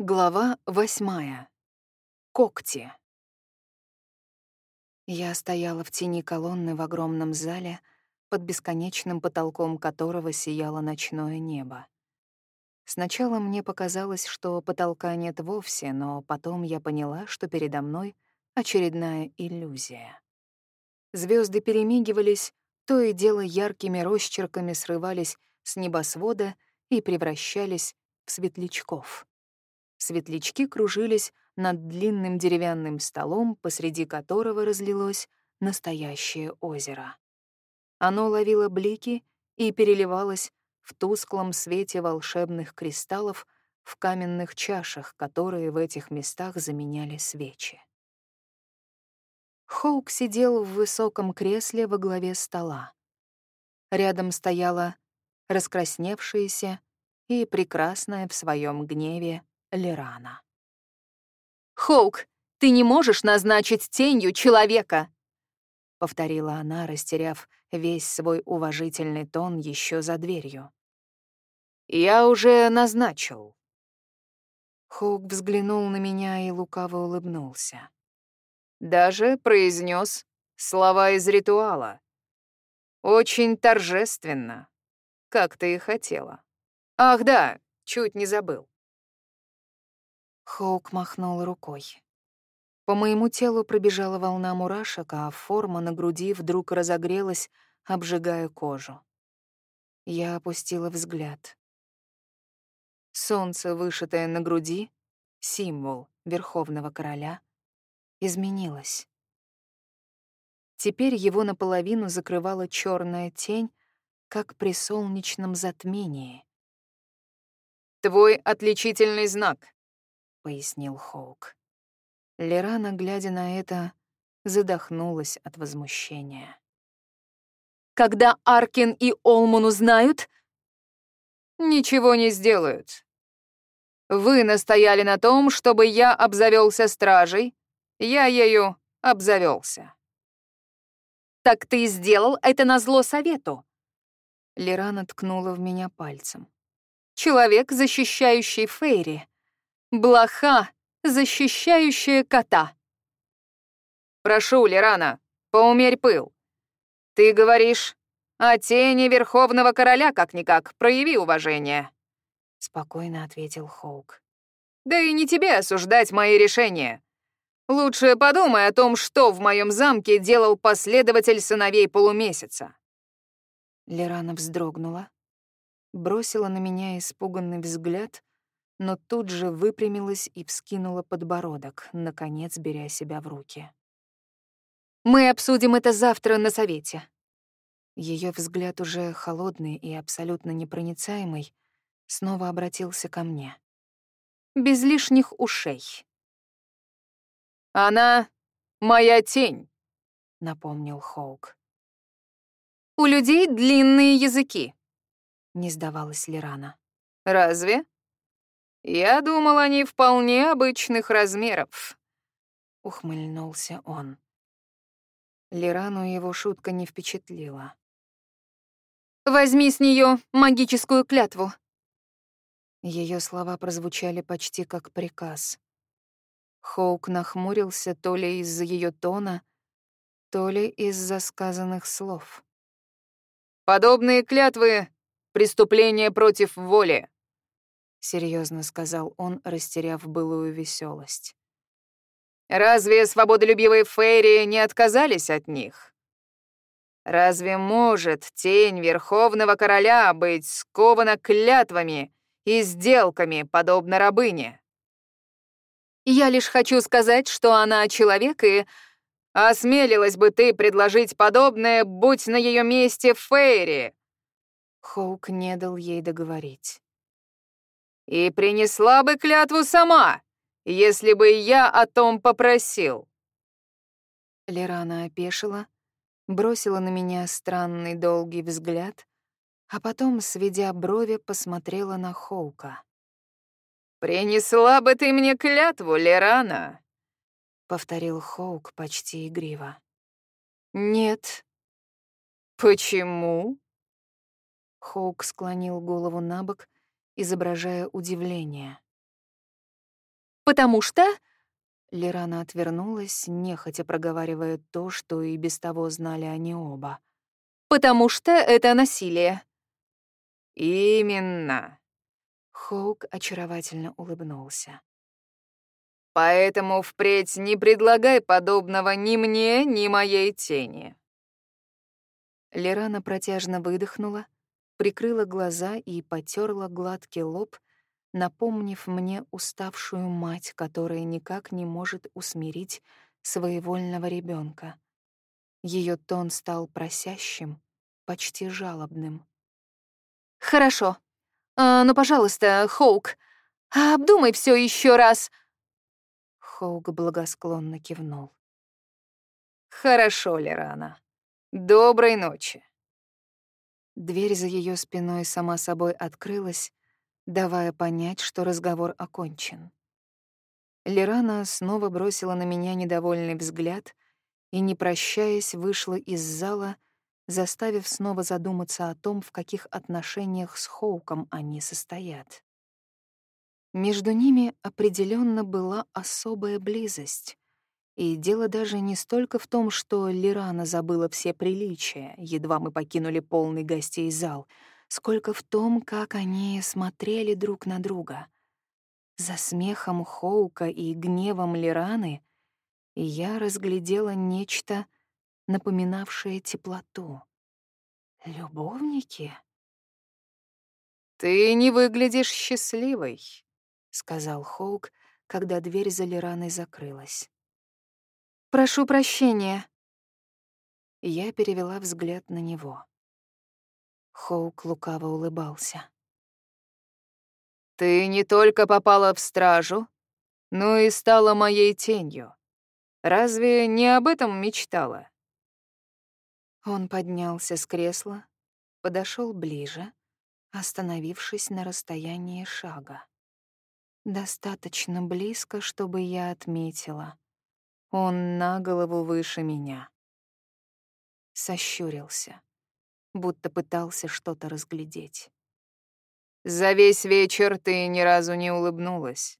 Глава восьмая. Когти. Я стояла в тени колонны в огромном зале, под бесконечным потолком которого сияло ночное небо. Сначала мне показалось, что потолка нет вовсе, но потом я поняла, что передо мной очередная иллюзия. Звезды перемигивались, то и дело яркими росчерками срывались с небосвода и превращались в светлячков. Светлячки кружились над длинным деревянным столом, посреди которого разлилось настоящее озеро. Оно ловило блики и переливалось в тусклом свете волшебных кристаллов в каменных чашах, которые в этих местах заменяли свечи. Хоук сидел в высоком кресле во главе стола. Рядом стояла раскрасневшаяся и прекрасная в своем гневе Лерана. «Хоук, ты не можешь назначить тенью человека!» — повторила она, растеряв весь свой уважительный тон еще за дверью. «Я уже назначил». Хоук взглянул на меня и лукаво улыбнулся. Даже произнес слова из ритуала. Очень торжественно, как ты и хотела. Ах да, чуть не забыл. Хоук махнул рукой. По моему телу пробежала волна мурашек, а форма на груди вдруг разогрелась, обжигая кожу. Я опустила взгляд. Солнце, вышитое на груди, символ Верховного Короля, изменилось. Теперь его наполовину закрывала черная тень, как при солнечном затмении. «Твой отличительный знак», — пояснил Хоук. Лерана, глядя на это, задохнулась от возмущения. «Когда Аркин и Олман узнают...» «Ничего не сделают. Вы настояли на том, чтобы я обзавелся стражей. Я ею обзавелся. «Так ты сделал это на зло совету!» Лерана ткнула в меня пальцем. «Человек, защищающий Фейри. Блоха, защищающая кота. Прошу, Лерана, поумерь пыл. Ты говоришь о тени Верховного Короля как-никак, прояви уважение. Спокойно ответил Хоук. Да и не тебе осуждать мои решения. Лучше подумай о том, что в моем замке делал последователь сыновей полумесяца. Лерана вздрогнула, бросила на меня испуганный взгляд но тут же выпрямилась и вскинула подбородок, наконец беря себя в руки. «Мы обсудим это завтра на совете». Ее взгляд уже холодный и абсолютно непроницаемый снова обратился ко мне. Без лишних ушей. «Она моя тень», — напомнил Хоук. «У людей длинные языки», — не сдавалась Лирана. «Разве?» «Я думал, они вполне обычных размеров», — ухмыльнулся он. Лирану его шутка не впечатлила. «Возьми с нее магическую клятву». Ее слова прозвучали почти как приказ. Хоук нахмурился то ли из-за ее тона, то ли из-за сказанных слов. «Подобные клятвы — преступление против воли», — серьезно сказал он, растеряв былую веселость. «Разве свободолюбивые Фейри не отказались от них? Разве может тень Верховного Короля быть скована клятвами и сделками, подобно рабыне?» «Я лишь хочу сказать, что она человек и...» «Осмелилась бы ты предложить подобное, будь на ее месте Фейри!» Хоук не дал ей договорить. И принесла бы клятву сама, если бы я о том попросил. Лерана опешила, бросила на меня странный долгий взгляд, а потом, сведя брови, посмотрела на Хоука. «Принесла бы ты мне клятву, Лерана!» — повторил Хоук почти игриво. «Нет». «Почему?» Хоук склонил голову на бок изображая удивление. Потому что...» Лерана отвернулась, нехотя проговаривая то, что и без того знали они оба. «Потому что это насилие». «Именно». Хоук очаровательно улыбнулся. «Поэтому впредь не предлагай подобного ни мне, ни моей тени». Лерана протяжно выдохнула, прикрыла глаза и потерла гладкий лоб, напомнив мне уставшую мать, которая никак не может усмирить своевольного ребенка. Ее тон стал просящим, почти жалобным. «Хорошо. А, ну, пожалуйста, Хоук, обдумай все еще раз». Хоук благосклонно кивнул. «Хорошо, Лерана. Доброй ночи». Дверь за ее спиной сама собой открылась, давая понять, что разговор окончен. Лерана снова бросила на меня недовольный взгляд и, не прощаясь, вышла из зала, заставив снова задуматься о том, в каких отношениях с Хоуком они состоят. Между ними определенно была особая близость, и дело даже не столько в том, что Лирана забыла все приличия, едва мы покинули полный гостей зал, сколько в том, как они смотрели друг на друга. За смехом Хоука и гневом Лираны я разглядела нечто, напоминавшее теплоту. Любовники? «Ты не выглядишь счастливой», — сказал Хоук, когда дверь за Лираной закрылась. Прошу прощения. Я перевела взгляд на него. Хоук лукаво улыбался. Ты не только попала в стражу, но и стала моей тенью. Разве не об этом мечтала? Он поднялся с кресла, подошел ближе, остановившись на расстоянии шага. Достаточно близко, чтобы я отметила. Он на голову выше меня. Сощурился, будто пытался что-то разглядеть. «За весь вечер ты ни разу не улыбнулась.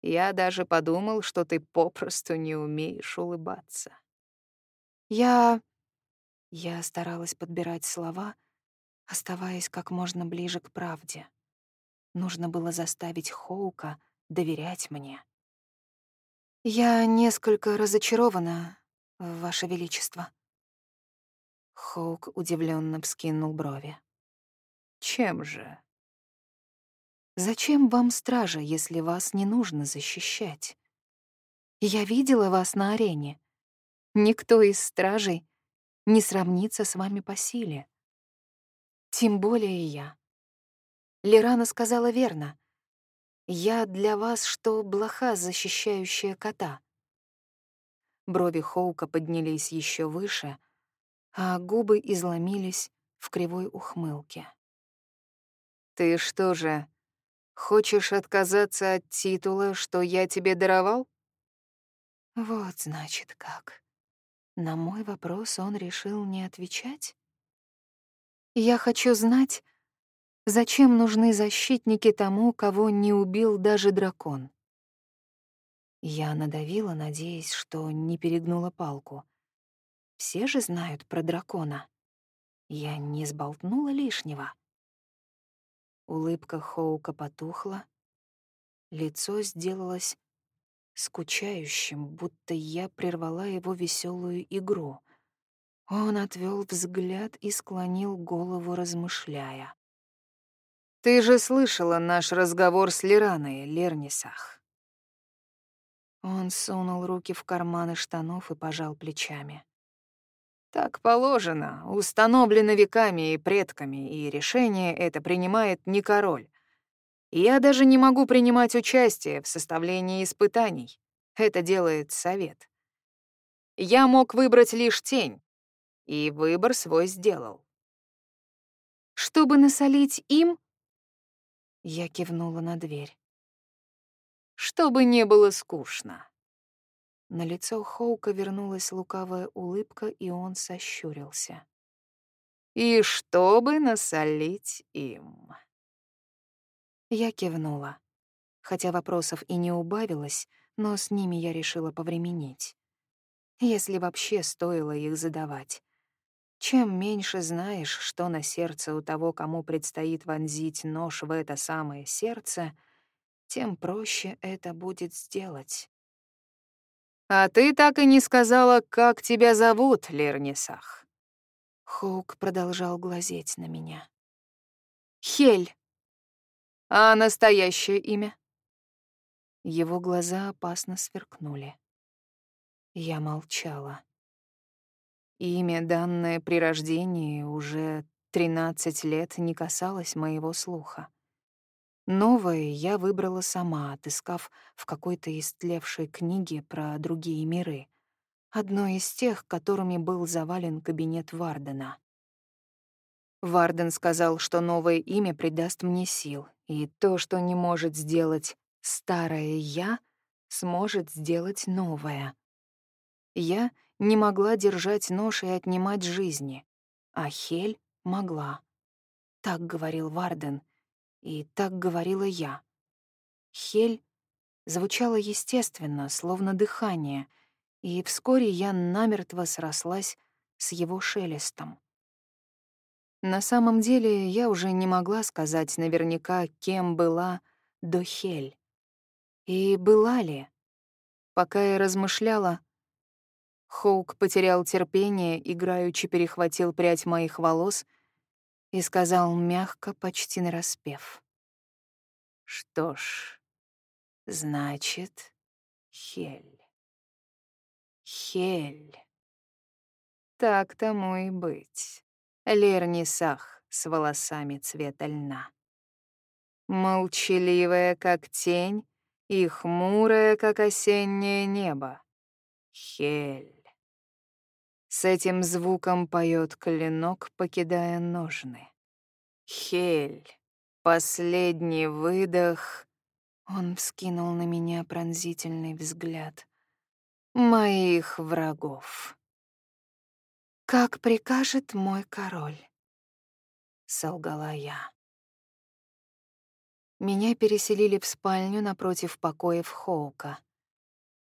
Я даже подумал, что ты попросту не умеешь улыбаться». «Я...» Я старалась подбирать слова, оставаясь как можно ближе к правде. Нужно было заставить Хоука доверять мне. «Я несколько разочарована, Ваше Величество». Хоук удивленно вскинул брови. «Чем же?» «Зачем вам стража, если вас не нужно защищать? Я видела вас на арене. Никто из стражей не сравнится с вами по силе. Тем более я. Лерана сказала верно. Я для вас что блоха, защищающая кота. Брови Хоука поднялись еще выше, а губы изломились в кривой ухмылке. «Ты что же, хочешь отказаться от титула, что я тебе даровал?» Вот, значит, как. На мой вопрос он решил не отвечать? Я хочу знать, Зачем нужны защитники тому, кого не убил даже дракон? Я надавила, надеясь, что не перегнула палку. Все же знают про дракона. Я не сболтнула лишнего. Улыбка Хоука потухла. Лицо сделалось скучающим, будто я прервала его веселую игру. Он отвел взгляд и склонил голову, размышляя. Ты же слышала наш разговор с Лираной, Лернисах. Он сунул руки в карманы штанов и пожал плечами. Так положено, установлено веками и предками, и решение это принимает не король. Я даже не могу принимать участие в составлении испытаний. Это делает совет. Я мог выбрать лишь тень, и выбор свой сделал. Чтобы насолить им, я кивнула на дверь. Чтобы не было скучно. На лицо Хоука вернулась лукавая улыбка, и он сощурился. И чтобы насолить им. Я кивнула. хотя вопросов и не убавилось, но с ними я решила повременить. Если вообще стоило их задавать. Чем меньше знаешь, что на сердце у того, кому предстоит вонзить нож в это самое сердце, тем проще это будет сделать. «А ты так и не сказала, как тебя зовут, Лернисах?» Хоук продолжал глазеть на меня. «Хель». «А настоящее имя?» Его глаза опасно сверкнули. Я молчала. Имя, данное при рождении, уже 13 лет не касалось моего слуха. Новое я выбрала сама, отыскав в какой-то истлевшей книге про другие миры, одной из тех, которыми был завален кабинет Вардена. Варден сказал, что новое имя придаст мне сил, и то, что не может сделать старое «я», сможет сделать новое. Я — не могла держать нож и отнимать жизни, а Хель могла. Так говорил Варден, и так говорила я. Хель звучала естественно, словно дыхание, и вскоре я намертво срослась с его шелестом. На самом деле я уже не могла сказать наверняка, кем была до Хель. И была ли? Пока я размышляла, Хоук потерял терпение, играючи перехватил прядь моих волос и сказал мягко, почти нараспев. «Что ж, значит, Хель. Хель. Так тому и быть. Лернисах с волосами цвета льна. Молчаливая, как тень, и хмурая, как осеннее небо. Хель. С этим звуком поет клинок, покидая ножны. Хель. Последний выдох. Он вскинул на меня пронзительный взгляд. Моих врагов. «Как прикажет мой король», — солгала я. Меня переселили в спальню напротив покоев Хоука.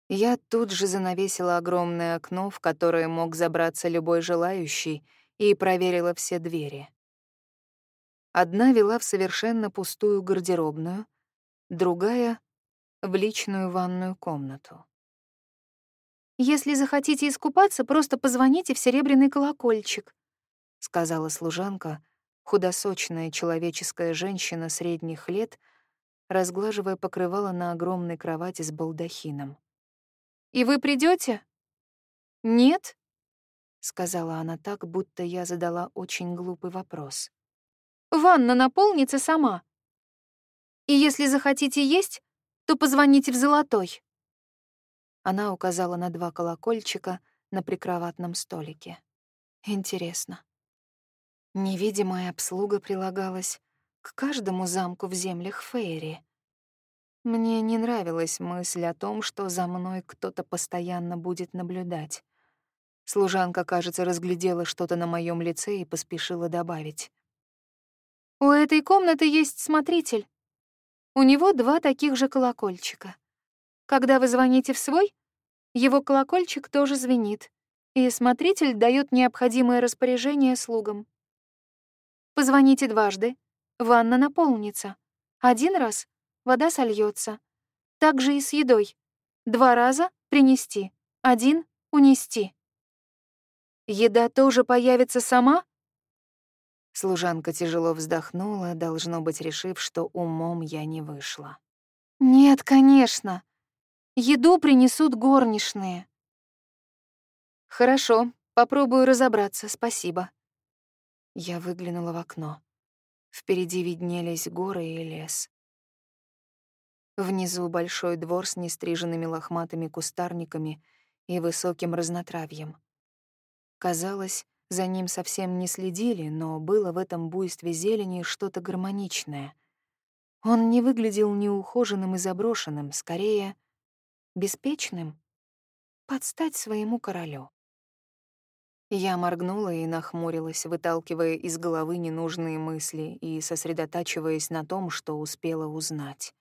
Я тут же занавесила огромное окно, в которое мог забраться любой желающий, и проверила все двери. Одна вела в совершенно пустую гардеробную, другая — в личную ванную комнату. «Если захотите искупаться, просто позвоните в серебряный колокольчик», — сказала служанка, худосочная человеческая женщина средних лет, разглаживая покрывало на огромной кровати с балдахином. И вы придете? Нет? сказала она так, будто я задала очень глупый вопрос. Ванна наполнится сама. И если захотите есть, то позвоните в золотой. Она указала на два колокольчика на прикроватном столике. Интересно. Невидимая обслуга прилагалась к каждому замку в землях Фейри. Мне не нравилась мысль о том, что за мной кто-то постоянно будет наблюдать. Служанка, кажется, разглядела что-то на моем лице и поспешила добавить. «У этой комнаты есть смотритель. У него два таких же колокольчика. Когда вы звоните в свой, его колокольчик тоже звенит, и смотритель дает необходимое распоряжение слугам. Позвоните дважды, ванна наполнится. Один раз вода сольется. Так же и с едой. Два раза принести, один унести. Еда тоже появится сама? Служанка тяжело вздохнула, должно быть, решив, что умом я не вышла. Нет, конечно. Еду принесут горничные. Хорошо, попробую разобраться, спасибо. Я выглянула в окно. Впереди виднелись горы и лес. Внизу большой двор с нестриженными лохматыми кустарниками и высоким разнотравьем. Казалось, за ним совсем не следили, но было в этом буйстве зелени что-то гармоничное. Он не выглядел неухоженным и заброшенным, скорее, беспечным, под стать своему королю. Я моргнула и нахмурилась, выталкивая из головы ненужные мысли и сосредотачиваясь на том, что успела узнать.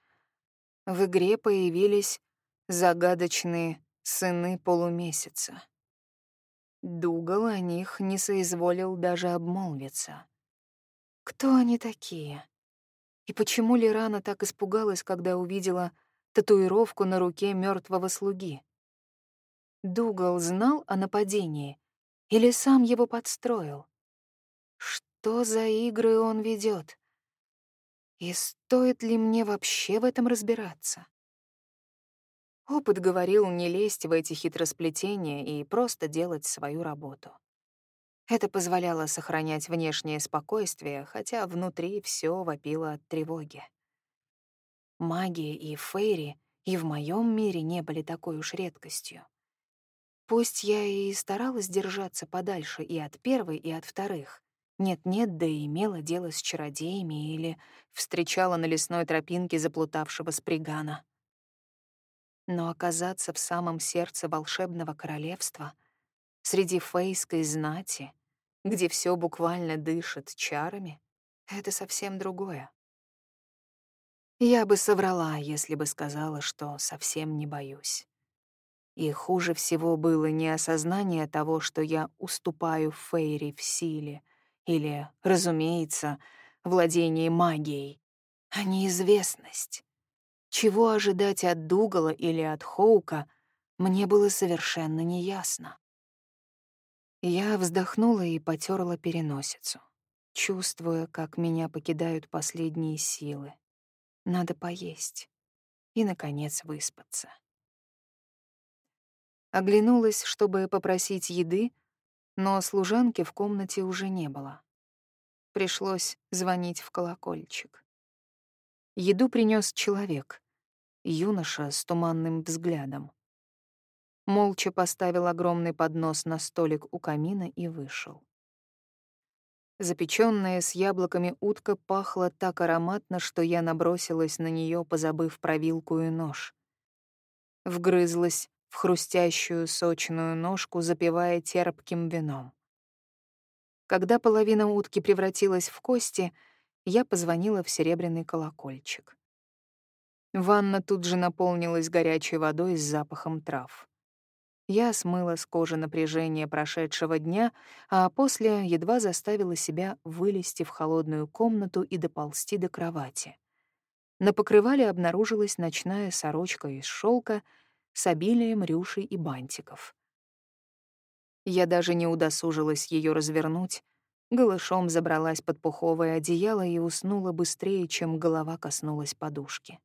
В игре появились загадочные сыны полумесяца. Дугал о них не соизволил даже обмолвиться. Кто они такие? И почему Лирана так испугалась, когда увидела татуировку на руке мертвого слуги? Дугал знал о нападении или сам его подстроил? Что за игры он ведет? И стоит ли мне вообще в этом разбираться? Опыт говорил не лезть в эти хитросплетения и просто делать свою работу. Это позволяло сохранять внешнее спокойствие, хотя внутри все вопило от тревоги. Магия и фейри и в моем мире не были такой уж редкостью. Пусть я и старалась держаться подальше и от первой, и от вторых. Нет-нет, да и имела дело с чародеями или встречала на лесной тропинке заплутавшего спригана. Но оказаться в самом сердце волшебного королевства, среди фейской знати, где все буквально дышит чарами, это совсем другое. Я бы соврала, если бы сказала, что совсем не боюсь. И хуже всего было не осознание того, что я уступаю Фейри в силе, или, разумеется, владение магией, а неизвестность. Чего ожидать от Дугала или от Хоука, мне было совершенно неясно. Я вздохнула и потерла переносицу, чувствуя, как меня покидают последние силы. Надо поесть и, наконец, выспаться. Оглянулась, чтобы попросить еды, но служанки в комнате уже не было. Пришлось звонить в колокольчик. Еду принес человек, юноша с туманным взглядом. Молча поставил огромный поднос на столик у камина и вышел. Запечённая с яблоками утка пахла так ароматно, что я набросилась на неё, позабыв про вилку и нож. Вгрызлась в хрустящую сочную ножку, запивая терпким вином. Когда половина утки превратилась в кости, я позвонила в серебряный колокольчик. Ванна тут же наполнилась горячей водой с запахом трав. Я смыла с кожи напряжение прошедшего дня, а после едва заставила себя вылезти в холодную комнату и доползти до кровати. На покрывале обнаружилась ночная сорочка из шелка с обилием рюшей и бантиков. Я даже не удосужилась ее развернуть, голышом забралась под пуховое одеяло и уснула быстрее, чем голова коснулась подушки.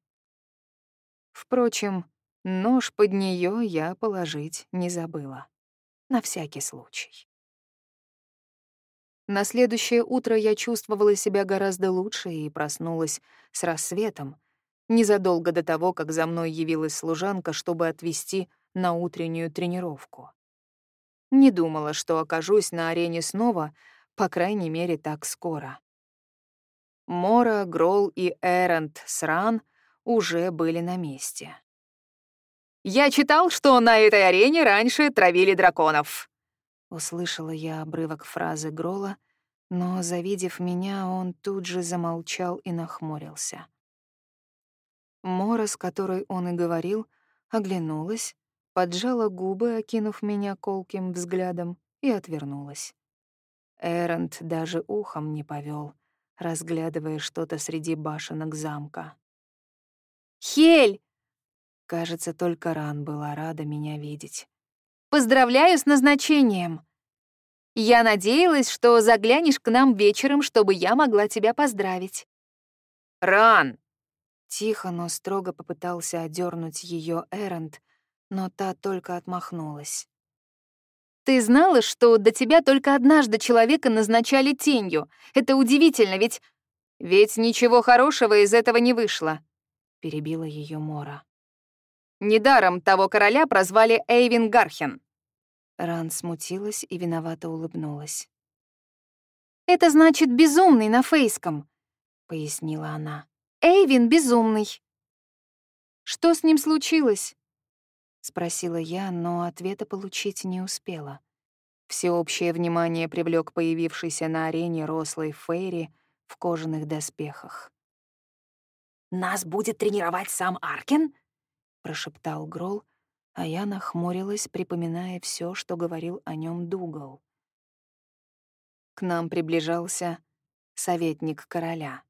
Впрочем, нож под нее я положить не забыла. На всякий случай. На следующее утро я чувствовала себя гораздо лучше и проснулась с рассветом, незадолго до того, как за мной явилась служанка, чтобы отвезти на утреннюю тренировку. Не думала, что окажусь на арене снова, по крайней мере, так скоро. Мора, Грол и Эрент Сран уже были на месте. «Я читал, что на этой арене раньше травили драконов», Услышала я обрывок фразы Грола, но, завидев меня, он тут же замолчал и нахмурился. Мора, с которой он и говорил, оглянулась, поджала губы, окинув меня колким взглядом, и отвернулась. Эрент даже ухом не повел, разглядывая что-то среди башенок замка. «Хель!» Кажется, только Ран была рада меня видеть. «Поздравляю с назначением!» «Я надеялась, что заглянешь к нам вечером, чтобы я могла тебя поздравить». «Ран!» Тихо, но строго попытался одернуть ее Эрент, но та только отмахнулась. «Ты знала, что до тебя только однажды человека назначали тенью? Это удивительно, ведь... Ведь ничего хорошего из этого не вышло перебила ее Мора. Недаром того короля прозвали Эйвин Гархен. Ран смутилась и виновато улыбнулась. «Это значит «безумный» на фейском», — пояснила она. «Эйвин безумный». «Что с ним случилось?» — спросила я, но ответа получить не успела. Всеобщее внимание привлек появившийся на арене рослый Фейри в кожаных доспехах. нас будет тренировать сам Аркин?» — прошептал Грол, а я нахмурилась, припоминая все, что говорил о нем Дугал. К нам приближался советник короля,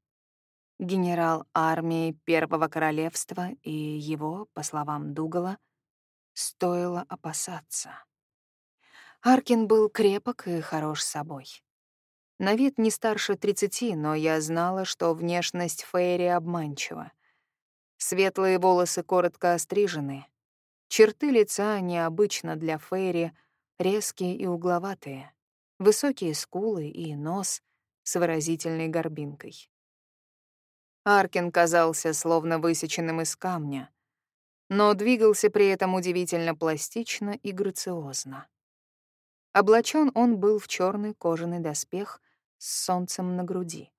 генерал армии Первого Королевства, и его, по словам Дугала, стоило опасаться. Аркин был крепок и хорош собой. На вид не старше тридцати, но я знала, что внешность Фейри обманчива. Светлые волосы коротко острижены. Черты лица необычно для Фейри, резкие и угловатые. Высокие скулы и нос с выразительной горбинкой. Аркин казался словно высеченным из камня, но двигался при этом удивительно пластично и грациозно. Облачен он был в черный кожаный доспех с солнцем на груди.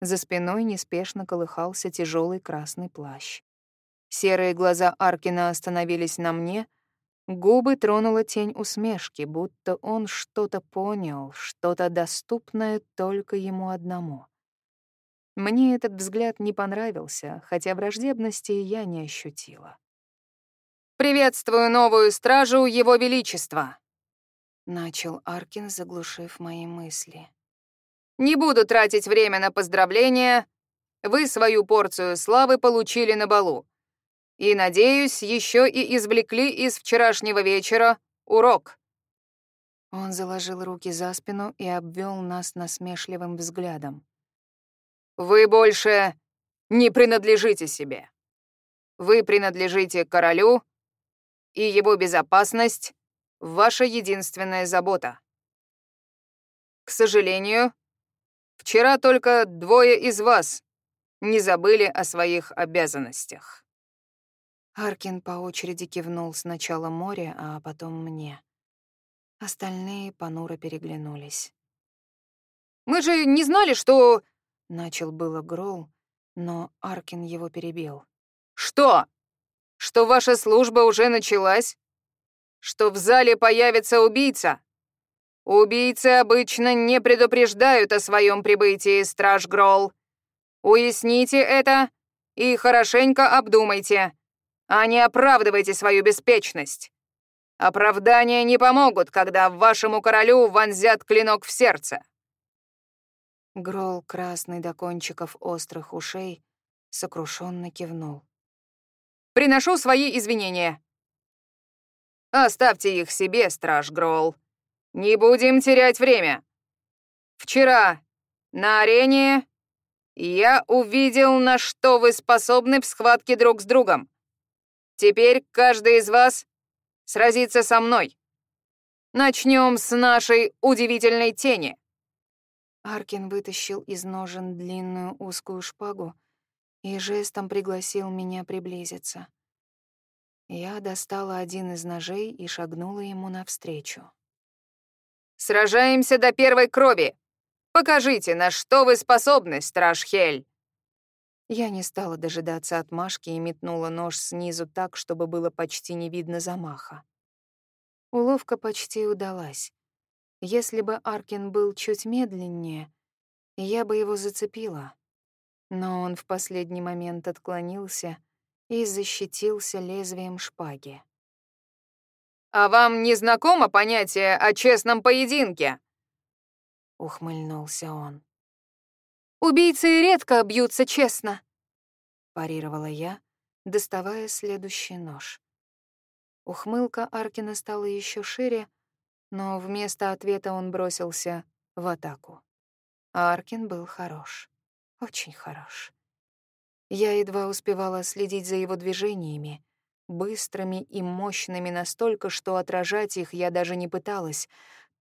За спиной неспешно колыхался тяжелый красный плащ. Серые глаза Аркина остановились на мне, губы тронула тень усмешки, будто он что-то понял, что-то доступное только ему одному. Мне этот взгляд не понравился, хотя враждебности я не ощутила. «Приветствую новую стражу Его Величества!» Начал Аркин, заглушив мои мысли. Не буду тратить время на поздравления. Вы свою порцию славы получили на балу. И, надеюсь, еще и извлекли из вчерашнего вечера урок. Он заложил руки за спину и обвел нас насмешливым взглядом. Вы больше не принадлежите себе. Вы принадлежите королю, и его безопасность — ваша единственная забота. К сожалению, Вчера только двое из вас не забыли о своих обязанностях». Аркин по очереди кивнул сначала море, а потом мне. Остальные понуро переглянулись. «Мы же не знали, что...» — начал было Грол, но Аркин его перебил. «Что? Что ваша служба уже началась? Что в зале появится убийца?» Убийцы обычно не предупреждают о своем прибытии, страж Гролл. Уясните это и хорошенько обдумайте, а не оправдывайте свою беспечность. Оправдания не помогут, когда вашему королю вонзят клинок в сердце. Грол, красный до кончиков острых ушей, сокрушенно кивнул. «Приношу свои извинения». «Оставьте их себе, страж Гролл. Не будем терять время. Вчера на арене я увидел, на что вы способны в схватке друг с другом. Теперь каждый из вас сразится со мной. Начнем с нашей удивительной тени. Аркин вытащил из ножен длинную узкую шпагу и жестом пригласил меня приблизиться. Я достала один из ножей и шагнула ему навстречу. Сражаемся до первой крови. Покажите, на что вы способны, страж Хель. Я не стала дожидаться отмашки и метнула нож снизу так, чтобы было почти не видно замаха. Уловка почти удалась. Если бы Аркин был чуть медленнее, я бы его зацепила. Но он в последний момент отклонился и защитился лезвием шпаги. «А вам не знакомо понятие о честном поединке?» Ухмыльнулся он. «Убийцы редко бьются честно», — парировала я, доставая следующий нож. Ухмылка Аркина стала еще шире, но вместо ответа он бросился в атаку. Аркин был хорош, очень хорош. Я едва успевала следить за его движениями, быстрыми и мощными настолько, что отражать их я даже не пыталась,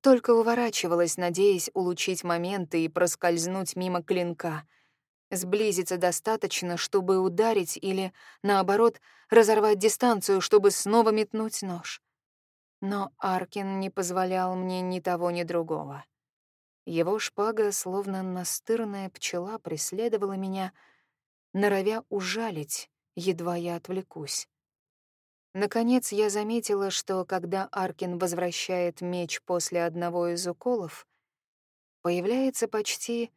только уворачивалась, надеясь улучшить моменты и проскользнуть мимо клинка. Сблизиться достаточно, чтобы ударить или, наоборот, разорвать дистанцию, чтобы снова метнуть нож. Но Аркин не позволял мне ни того, ни другого. Его шпага, словно настырная пчела, преследовала меня, норовя ужалить, едва я отвлекусь. Наконец я заметила, что когда Аркин возвращает меч после одного из уколов, появляется почти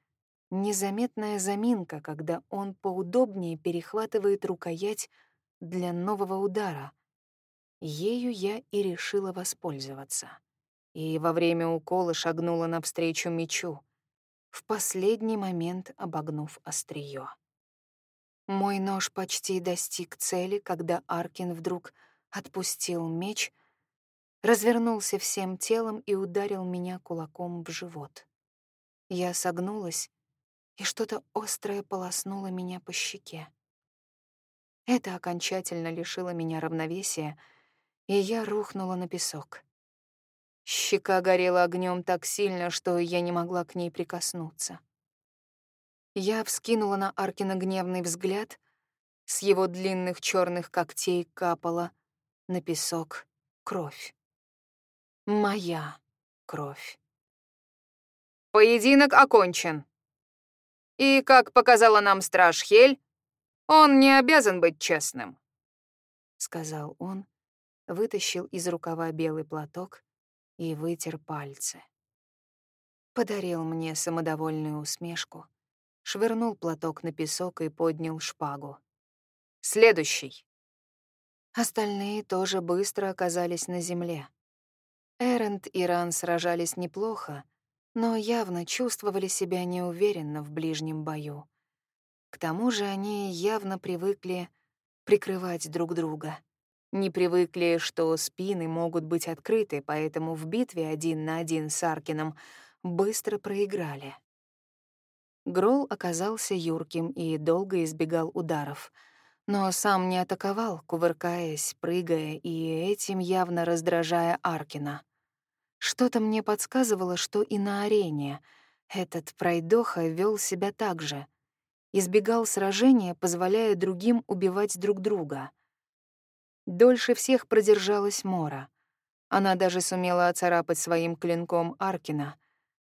незаметная заминка, когда он поудобнее перехватывает рукоять для нового удара. Ею я и решила воспользоваться. И во время укола шагнула навстречу мечу, в последний момент обогнув острие. Мой нож почти достиг цели, когда Аркин вдруг отпустил меч, развернулся всем телом и ударил меня кулаком в живот. Я согнулась, и что-то острое полоснуло меня по щеке. Это окончательно лишило меня равновесия, и я рухнула на песок. Щека горела огнем так сильно, что я не могла к ней прикоснуться. Я вскинула на Аркина гневный взгляд, с его длинных черных когтей капала на песок кровь. Моя кровь. Поединок окончен. И, как показала нам страж Хель, он не обязан быть честным, — сказал он, вытащил из рукава белый платок и вытер пальцы. Подарил мне самодовольную усмешку, швырнул платок на песок и поднял шпагу. «Следующий». Остальные тоже быстро оказались на земле. Эрент и Ран сражались неплохо, но явно чувствовали себя неуверенно в ближнем бою. К тому же они явно привыкли прикрывать друг друга. Не привыкли, что спины могут быть открыты, поэтому в битве один на один с Аркином быстро проиграли. Грол оказался юрким и долго избегал ударов, но сам не атаковал, кувыркаясь, прыгая и этим явно раздражая Аркина. Что-то мне подсказывало, что и на арене этот пройдоха вел себя так же. Избегал сражения, позволяя другим убивать друг друга. Дольше всех продержалась Мора. Она даже сумела оцарапать своим клинком Аркина.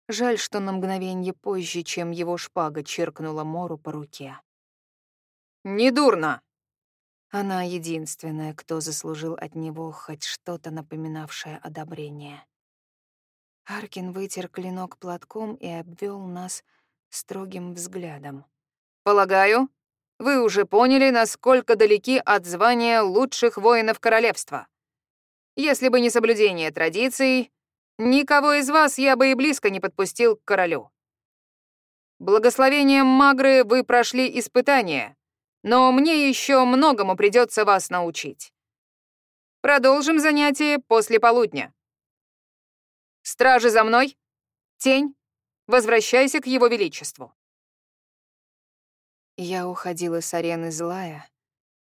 Жаль, что на мгновение позже, чем его шпага черкнула Мору по руке. «Недурно!» Она единственная, кто заслужил от него хоть что-то напоминавшее одобрение. Аркин вытер клинок платком и обвел нас строгим взглядом. «Полагаю, вы уже поняли, насколько далеки от звания лучших воинов королевства. Если бы не соблюдение традиций, никого из вас я бы и близко не подпустил к королю. Благословением Магры вы прошли испытание, но мне еще многому придется вас научить. Продолжим занятие после полудня. Стражи за мной! Тень, возвращайся к его величеству!» Я уходила с арены злая,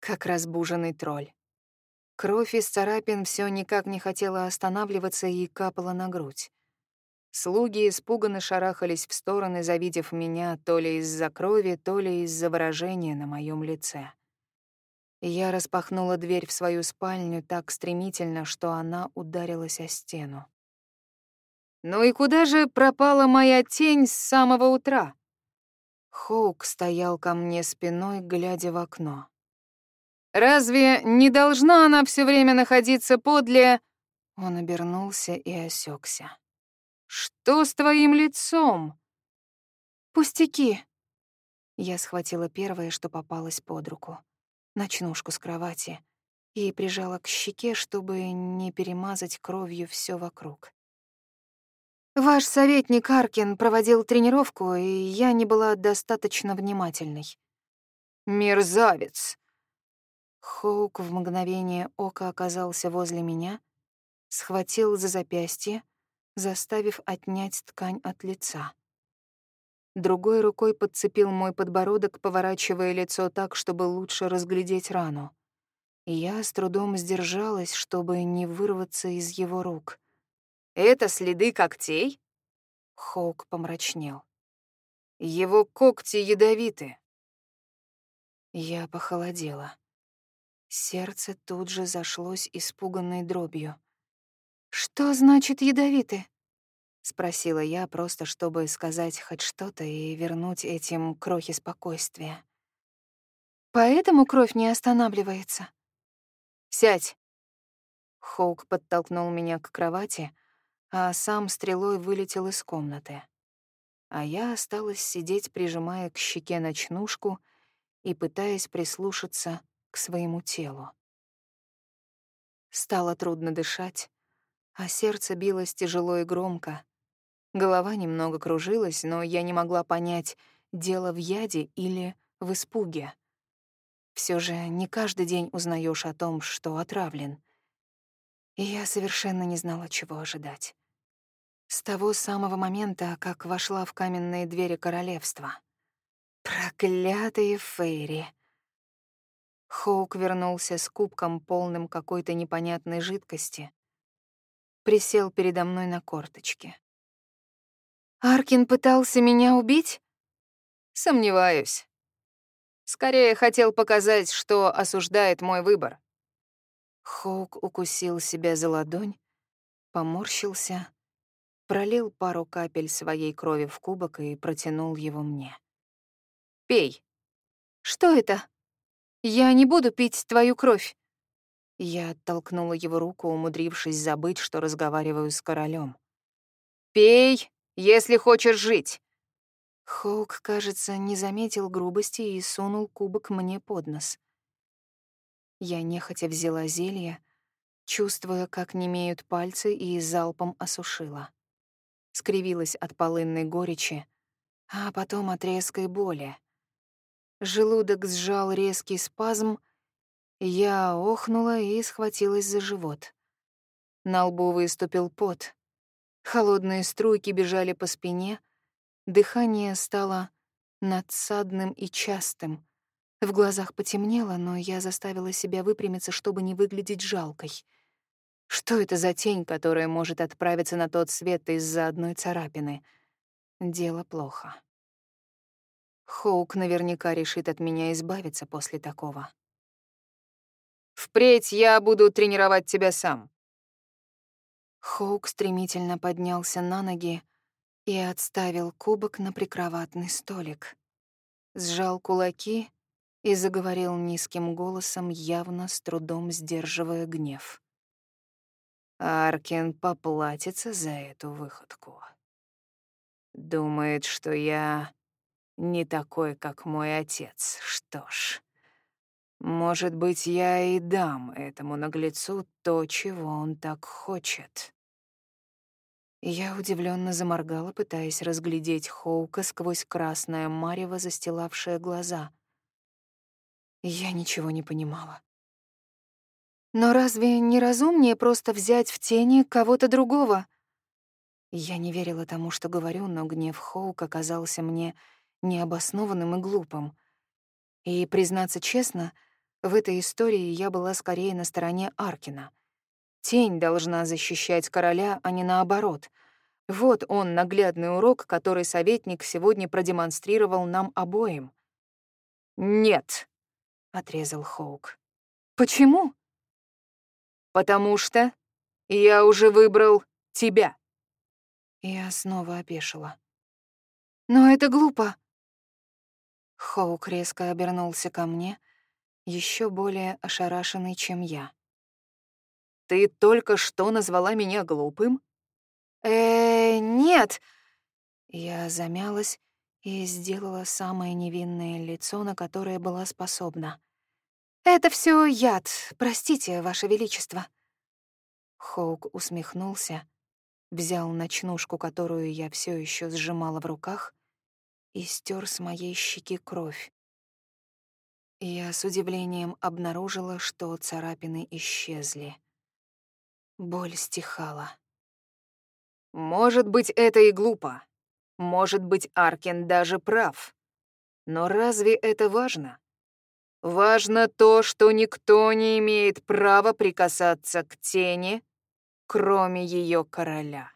как разбуженный тролль. Кровь из царапин все никак не хотела останавливаться и капала на грудь. Слуги испуганно шарахались в стороны, завидев меня то ли из-за крови, то ли из-за выражения на моем лице. Я распахнула дверь в свою спальню так стремительно, что она ударилась о стену. «Ну и куда же пропала моя тень с самого утра?» Хоук стоял ко мне спиной, глядя в окно. «Разве не должна она все время находиться подле...» Он обернулся и осекся. «Что с твоим лицом?» «Пустяки!» Я схватила первое, что попалось под руку. Ночнушку с кровати. И прижала к щеке, чтобы не перемазать кровью все вокруг. Ваш советник Аркин проводил тренировку, и я не была достаточно внимательной. Мерзавец. Хоук в мгновение ока оказался возле меня, схватил за запястье, заставив отнять ткань от лица. Другой рукой подцепил мой подбородок, поворачивая лицо так, чтобы лучше разглядеть рану. Я с трудом сдержалась, чтобы не вырваться из его рук — это следы когтей? Хоук помрачнел. Его когти ядовиты. Я похолодела. Сердце тут же зашлось испуганной дробью. «Что значит ядовиты?» — спросила я, просто чтобы сказать хоть что-то и вернуть этим крохи спокойствия. «Поэтому кровь не останавливается?» «Сядь!» Хоук подтолкнул меня к кровати, а сам стрелой вылетел из комнаты. а я осталась сидеть, прижимая к щеке ночнушку и пытаясь прислушаться к своему телу. Стало трудно дышать, а сердце билось тяжело и громко. Голова немного кружилась, но я не могла понять, дело в яде или в испуге. Все же не каждый день узнаешь о том, что отравлен. И я совершенно не знала, чего ожидать. С того самого момента, как вошла в каменные двери королевства. Проклятые Фейри! Хоук вернулся с кубком, полным какой-то непонятной жидкости. Присел передо мной на корточке. «Аркин пытался меня убить?» «Сомневаюсь. Скорее хотел показать, что осуждает мой выбор». Хоук укусил себя за ладонь, поморщился, пролил пару капель своей крови в кубок и протянул его мне. «Пей». «Что это?» «Я не буду пить твою кровь». Я оттолкнула его руку, умудрившись забыть, что разговариваю с королем. «Пей, если хочешь жить!» Хоук, кажется, не заметил грубости и сунул кубок мне под нос. Я нехотя взяла зелье, чувствуя, как немеют пальцы, и залпом осушила. Скривилась от полынной горечи, а потом от резкой боли. Желудок сжал резкий спазм, я охнула и схватилась за живот. На лбу выступил пот. Холодные струйки бежали по спине, дыхание стало надсадным и частым. В глазах потемнело, но я заставила себя выпрямиться, чтобы не выглядеть жалкой. Что это за тень, которая может отправиться на тот свет из-за одной царапины? Дело плохо. Хоук наверняка решит от меня избавиться после такого. «Впредь я буду тренировать тебя сам». Хоук стремительно поднялся на ноги и отставил кубок на прикроватный столик. Сжал кулаки и заговорил низким голосом, явно с трудом сдерживая гнев. Аркен поплатится за эту выходку. Думает, что я не такой, как мой отец. Что ж, может быть, я и дам этому наглецу то, чего он так хочет. Я удивленно заморгала, пытаясь разглядеть Хоука сквозь красное марево, застилавшее глаза. Я ничего не понимала. Но разве не разумнее просто взять в тени кого-то другого? Я не верила тому, что говорю, но гнев Хоука казался мне необоснованным и глупым. И, признаться честно, в этой истории я была скорее на стороне Аркина. Тень должна защищать короля, а не наоборот. Вот он, наглядный урок, который советник сегодня продемонстрировал нам обоим. «Нет», — отрезал Хоук. «Почему?» «Потому что я уже выбрал тебя». Я снова опешила. «Но это глупо. Хоук резко обернулся ко мне, еще более ошарашенный, чем я. «Ты только что назвала меня глупым?» э нет!» Я замялась и сделала самое невинное лицо, на которое была способна. «Это все яд, простите, Ваше Величество». Хоук усмехнулся, взял ночнушку, которую я все еще сжимала в руках, и стер с моей щеки кровь. Я с удивлением обнаружила, что царапины исчезли. Боль стихала. Может быть, это и глупо. Может быть, Аркен даже прав. Но разве это важно? Важно то, что никто не имеет права прикасаться к тени, кроме ее короля.